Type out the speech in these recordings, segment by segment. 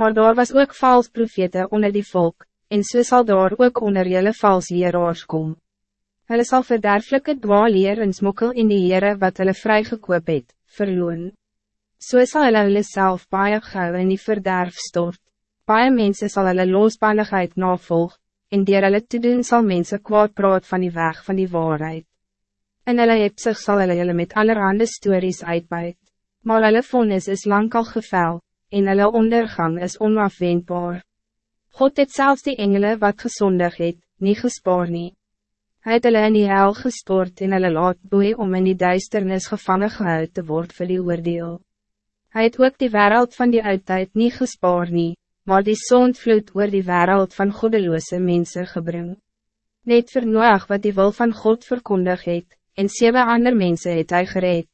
Maar daar was ook vals profete onder die volk, en so sal daar ook onder jylle vals leraars kom. Hulle sal verderflike dwaalleer en smokkel in die Heere wat hulle vrygekoop het, verloon. So sal hulle hulle self baie gauw in die verderf stort. Baie mense sal hulle losbandigheid navolg, en dier hulle te doen sal mense kwaad praat van die weg van die waarheid. En hulle hebsig sal hulle hulle met allerhande stories uitbuit, maar hulle vonnis is lang al gevel, en hulle ondergang is onafwendbaar. God het zelfs die engelen wat gezondig het, nie gespaar nie. Hy het hulle in die hel gestort en hulle laat boei om in die duisternis gevangen gehoud te word vir die oordeel. Hij het ook die wereld van die uittijd niet gespaar nie, maar die zondvloed oor die wereld van goddeloze mensen gebring. Net vir Noach wat die wil van God verkondig het, en zeven ander mensen het hy gereed.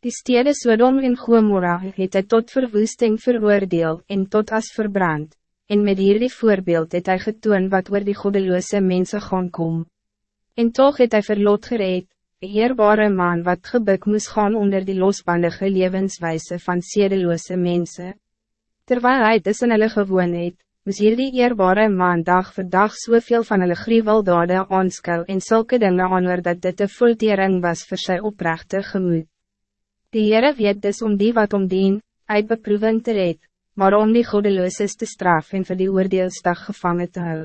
Die stede Sodom en Gomorra het hy tot verwoesting veroordeel en tot as verbrand, en met hierdie voorbeeld het hy getoon wat oor die goddeloze mensen gaan kom. En toch het hy verlot gereed, een eerbare man wat gebuk moes gaan onder die losbandige levenswijze van sedeloze mensen. Terwijl hij tussen hulle gewoon het, moes hierdie eerbare man dag voor dag soveel van hulle gruweldade aanskou en zulke dinge aanhoor dat dit de voltering was voor sy oprechte gemoed. Die Heere weet dus om die wat om dien, uit beproeving te red, maar om die godelooses te straf en vir die oordeelsdag gevangen te hou.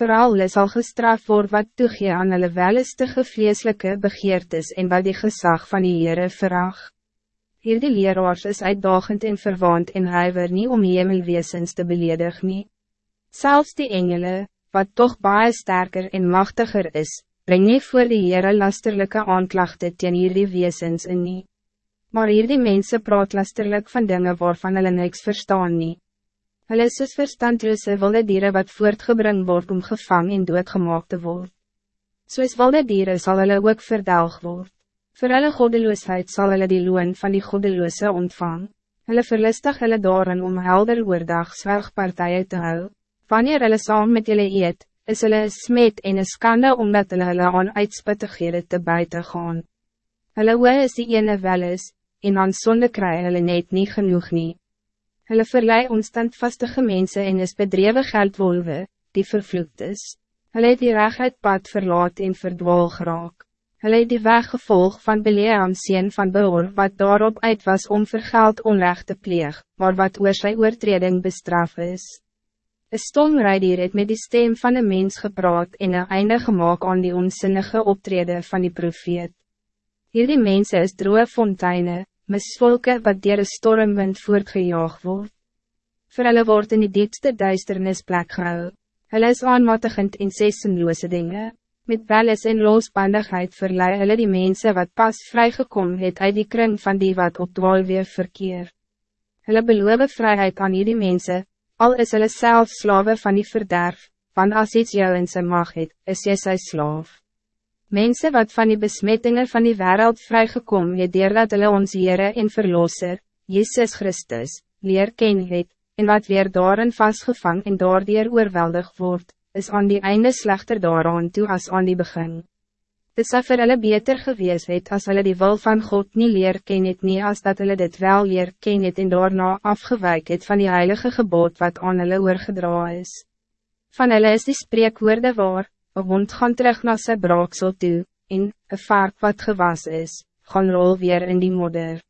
Vooral hulle sal gestraf word wat toegee aan hulle wellistige vleeslike begeertes en wat die gezag van die Heere verag. Hier die leraars is uitdagend en verwaand en huiver nie om hemelweesens te beledig nie. Zelfs die engelen, wat toch baie sterker en machtiger is, breng nie voor die Heere lasterlijke aanklachten teen hierdie weesens in nie. Maar hier die mense praat lasterlik van dingen waarvan hulle niks verstaan nie. Hulle is soos verstandloose wilde dieren wat voortgebring word om gevang en doodgemaak te word. Soos wilde dieren zal hulle ook verdelg word. Voor hulle goddeloosheid zal hulle die loon van die goddeloose ontvang. Hulle verlustig hulle daarin om helder oordag zwergpartijen te hou. Wanneer hulle saam met julle eet, is hulle een smet en een skande omdat hulle hulle aan uitspittighede te buiten gaan. Hulle oe is die ene wel is, en aan sonde kry hulle net nie genoeg nie. Hulle verlei onstandvastige mense en is bedrewe geldwolwe, die vervloekt is. Hulle het die rechtheid pad verlaat en verdwaal geraak. Hulle het die weg gevolg van Beleam sien van Beor wat daarop uit was om vir geld onrecht te pleeg, maar wat oor sy oortreding bestraf is. Een stomrijdier het met die stem van een mens gepraat en een einde gemaakt aan die onzinnige optreden van die profeet. Hierdie mense is droe fonteine, misvolke wat dier een stormwind voortgejaag word. Voor hulle word in die diepste duisternis plek gehou. Hulle is aanmatigend en sessenloose dinge. Met welis en losbandigheid verlei hulle die mensen wat pas vrygekom het uit die kring van die wat op dwaalweer verkeer. Hulle beloof vrijheid aan die mensen, al is hulle self slawe van die verderf, want as iets jou in sy mag het, is jy sy slaaf. Mensen wat van die besmettingen van die wereld vrygekom het dat hulle ons Heere en Verlosser, Jezus Christus, leer ken het, en wat weer daarin vastgevang en daardier oorweldig wordt, is aan die einde slechter daaraan toe as aan die begin. Dit sal vir hulle beter gewees het as hulle die wil van God niet leer ken het nie as dat hulle dit wel leer ken het en daarna afgewijk het van die heilige gebod wat aan hulle oorgedra is. Van hulle is die spreekwoorde waar, een hond gaan terug naar zijn braaksel toe, en een vark wat gewas is, gaan rol weer in die modder.